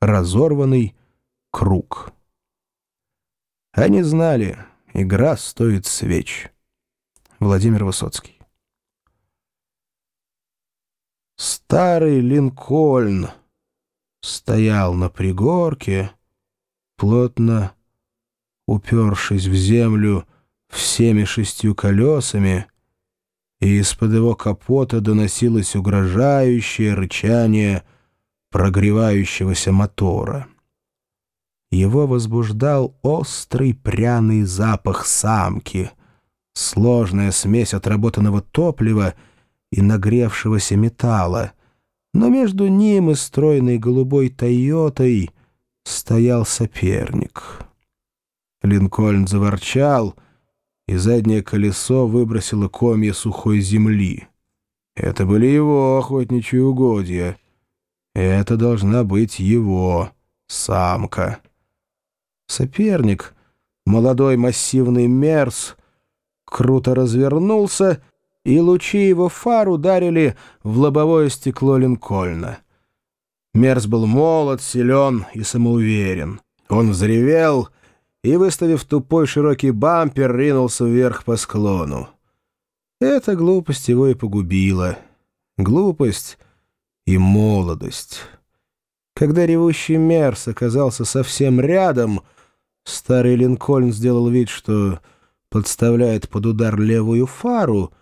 Разорванный круг. Они знали, игра стоит свеч. Владимир Высоцкий. Старый Линкольн стоял на пригорке, плотно упершись в землю всеми шестью колесами, и из-под его капота доносилось угрожающее рычание прогревающегося мотора. Его возбуждал острый пряный запах самки, сложная смесь отработанного топлива и нагревшегося металла, но между ним и стройной голубой «Тойотой» стоял соперник. Линкольн заворчал, и заднее колесо выбросило комья сухой земли. Это были его охотничьи угодья. Это должна быть его самка. Соперник, молодой массивный мерз, круто развернулся, и лучи его фар ударили в лобовое стекло Линкольна. Мерз был молод, силен и самоуверен. Он взревел и, выставив тупой широкий бампер, ринулся вверх по склону. Эта глупость его и погубила. Глупость и молодость. Когда ревущий Мерс оказался совсем рядом, старый Линкольн сделал вид, что подставляет под удар левую фару,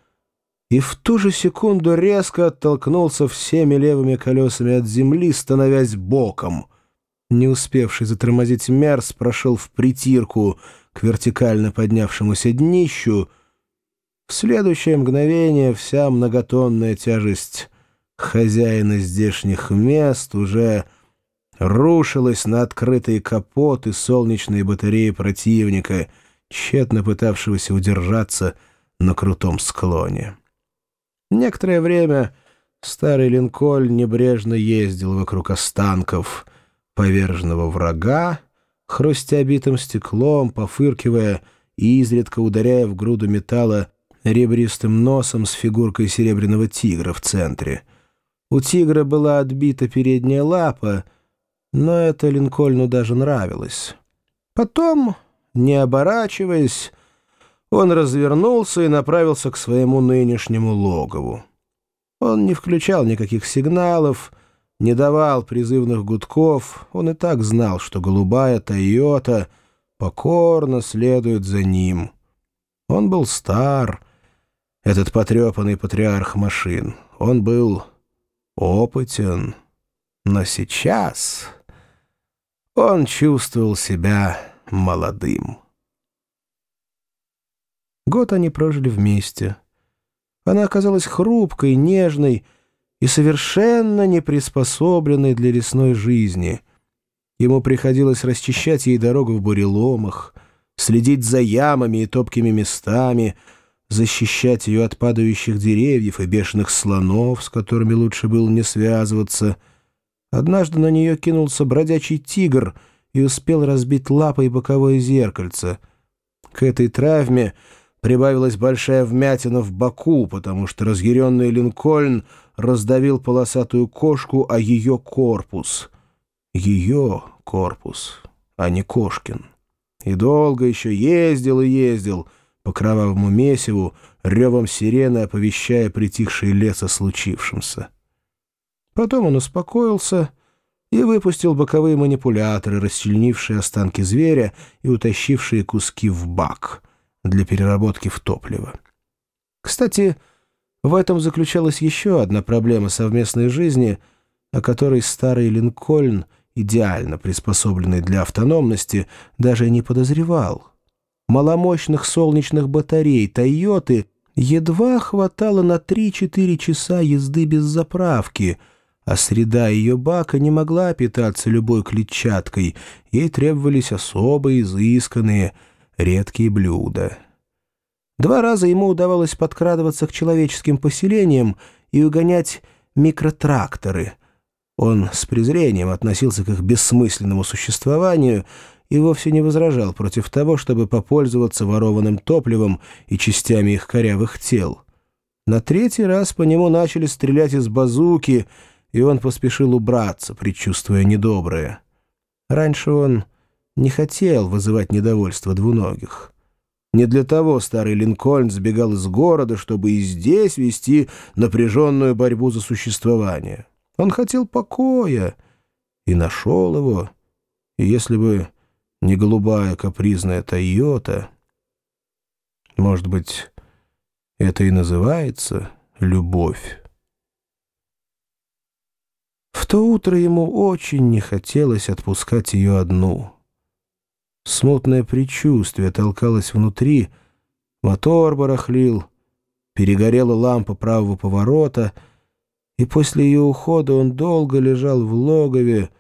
и в ту же секунду резко оттолкнулся всеми левыми колесами от земли, становясь боком. Не успевший затормозить Мерс прошел в притирку к вертикально поднявшемуся днищу. В следующее мгновение вся многотонная тяжесть хозяина здешних мест уже рушилась на открытые капоты солнечные батареи противника, тщетно пытавшегося удержаться на крутом склоне. Некоторое время старый Линкольн небрежно ездил вокруг останков поверженного врага, хрустя битым стеклом, пофыркивая и изредка ударяя в груду металла ребристым носом с фигуркой серебряного тигра в центре. У тигра была отбита передняя лапа, но это Линкольну даже нравилось. Потом, не оборачиваясь, он развернулся и направился к своему нынешнему логову. Он не включал никаких сигналов, не давал призывных гудков, он и так знал, что голубая «Тойота» покорно следует за ним. Он был стар, этот потрепанный патриарх машин. Он был опытен, но сейчас он чувствовал себя молодым. Год они прожили вместе. Она оказалась хрупкой, нежной и совершенно не приспособленной для лесной жизни. Ему приходилось расчищать ей дорогу в буреломах, следить за ямами и топкими местами, защищать ее от падающих деревьев и бешеных слонов, с которыми лучше было не связываться. Однажды на нее кинулся бродячий тигр и успел разбить лапой боковое зеркальце. К этой травме прибавилась большая вмятина в боку, потому что разъяренный Линкольн раздавил полосатую кошку, а ее корпус. Ее корпус, а не кошкин. И долго еще ездил и ездил по кровавому месиву, ревом сирены оповещая притихший лес о случившемся. Потом он успокоился и выпустил боковые манипуляторы, расчленившие останки зверя и утащившие куски в бак — для переработки в топливо. Кстати, в этом заключалась еще одна проблема совместной жизни, о которой старый Линкольн, идеально приспособленный для автономности, даже не подозревал. Маломощных солнечных батарей «Тойоты» едва хватало на 3-4 часа езды без заправки, а среда ее бака не могла питаться любой клетчаткой, ей требовались особо изысканные – редкие блюда. Два раза ему удавалось подкрадываться к человеческим поселениям и угонять микротракторы. Он с презрением относился к их бессмысленному существованию и вовсе не возражал против того, чтобы попользоваться ворованным топливом и частями их корявых тел. На третий раз по нему начали стрелять из базуки, и он поспешил убраться, предчувствуя недоброе. Раньше он не хотел вызывать недовольство двуногих. Не для того старый Линкольн сбегал из города, чтобы и здесь вести напряженную борьбу за существование. Он хотел покоя и нашел его. И если бы не голубая капризная «Тойота», может быть, это и называется любовь. В то утро ему очень не хотелось отпускать ее одну — Смутное предчувствие толкалось внутри, мотор барахлил, перегорела лампа правого поворота, и после ее ухода он долго лежал в логове,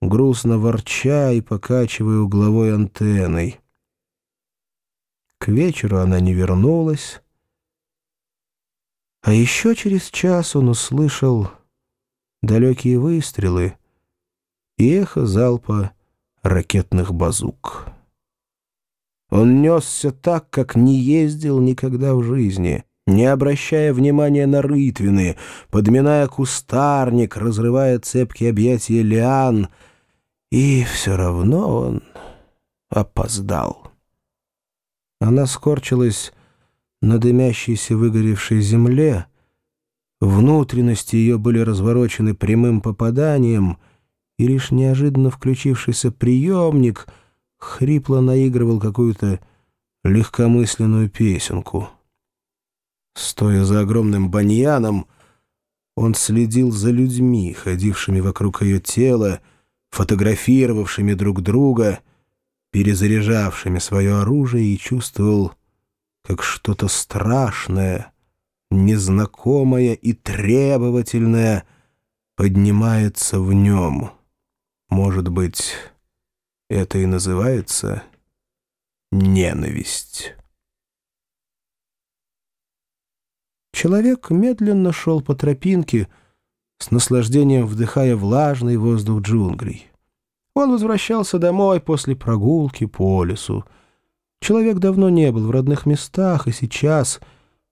грустно ворча и покачивая угловой антенной. К вечеру она не вернулась, а еще через час он услышал далекие выстрелы и эхо залпа ракетных базук. Он несся так, как не ездил никогда в жизни, не обращая внимания на рытвины, подминая кустарник, разрывая цепкие объятия лиан, и все равно он опоздал. Она скорчилась на дымящейся выгоревшей земле, внутренности ее были разворочены прямым попаданием — и лишь неожиданно включившийся приемник хрипло наигрывал какую-то легкомысленную песенку. Стоя за огромным баньяном, он следил за людьми, ходившими вокруг ее тела, фотографировавшими друг друга, перезаряжавшими свое оружие и чувствовал, как что-то страшное, незнакомое и требовательное поднимается в нем. Может быть, это и называется ненависть. Человек медленно шел по тропинке, с наслаждением вдыхая влажный воздух джунглей. Он возвращался домой после прогулки по лесу. Человек давно не был в родных местах, и сейчас,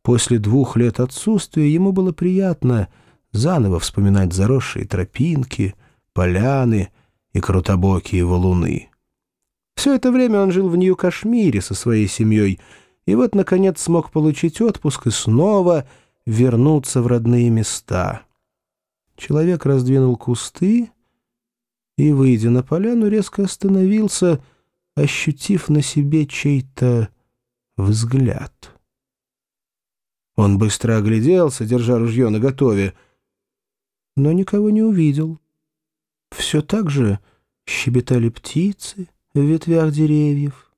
после двух лет отсутствия, ему было приятно заново вспоминать заросшие тропинки, поляны и крутобокие валуны. Все это время он жил в Нью-Кашмире со своей семьей, и вот, наконец, смог получить отпуск и снова вернуться в родные места. Человек раздвинул кусты и, выйдя на поляну, резко остановился, ощутив на себе чей-то взгляд. Он быстро огляделся, держа ружье наготове, но никого не увидел. Все так же щебетали птицы в ветвях деревьев.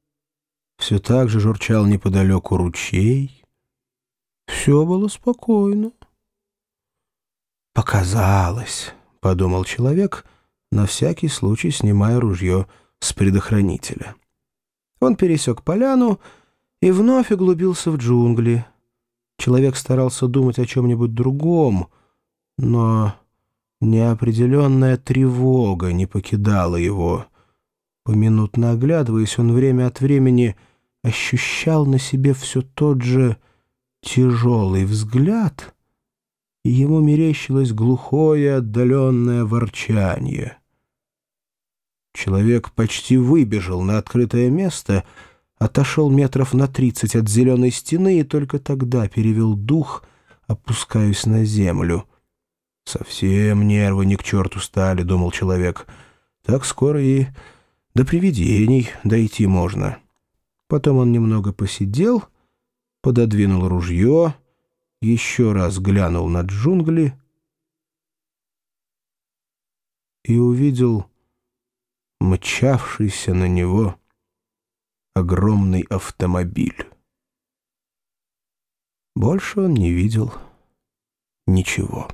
Все так же журчал неподалеку ручей. Все было спокойно. «Показалось», — подумал человек, на всякий случай снимая ружье с предохранителя. Он пересек поляну и вновь углубился в джунгли. Человек старался думать о чем-нибудь другом, но Неопределенная тревога не покидала его. Поминутно оглядываясь, он время от времени ощущал на себе все тот же тяжелый взгляд, и ему мерещилось глухое отдаленное ворчание. Человек почти выбежал на открытое место, отошел метров на тридцать от зеленой стены и только тогда перевел дух, опускаясь на землю — «Совсем нервы ни к черту стали», — думал человек. «Так скоро и до привидений дойти можно». Потом он немного посидел, пододвинул ружье, еще раз глянул на джунгли и увидел мчавшийся на него огромный автомобиль. Больше он не видел ничего.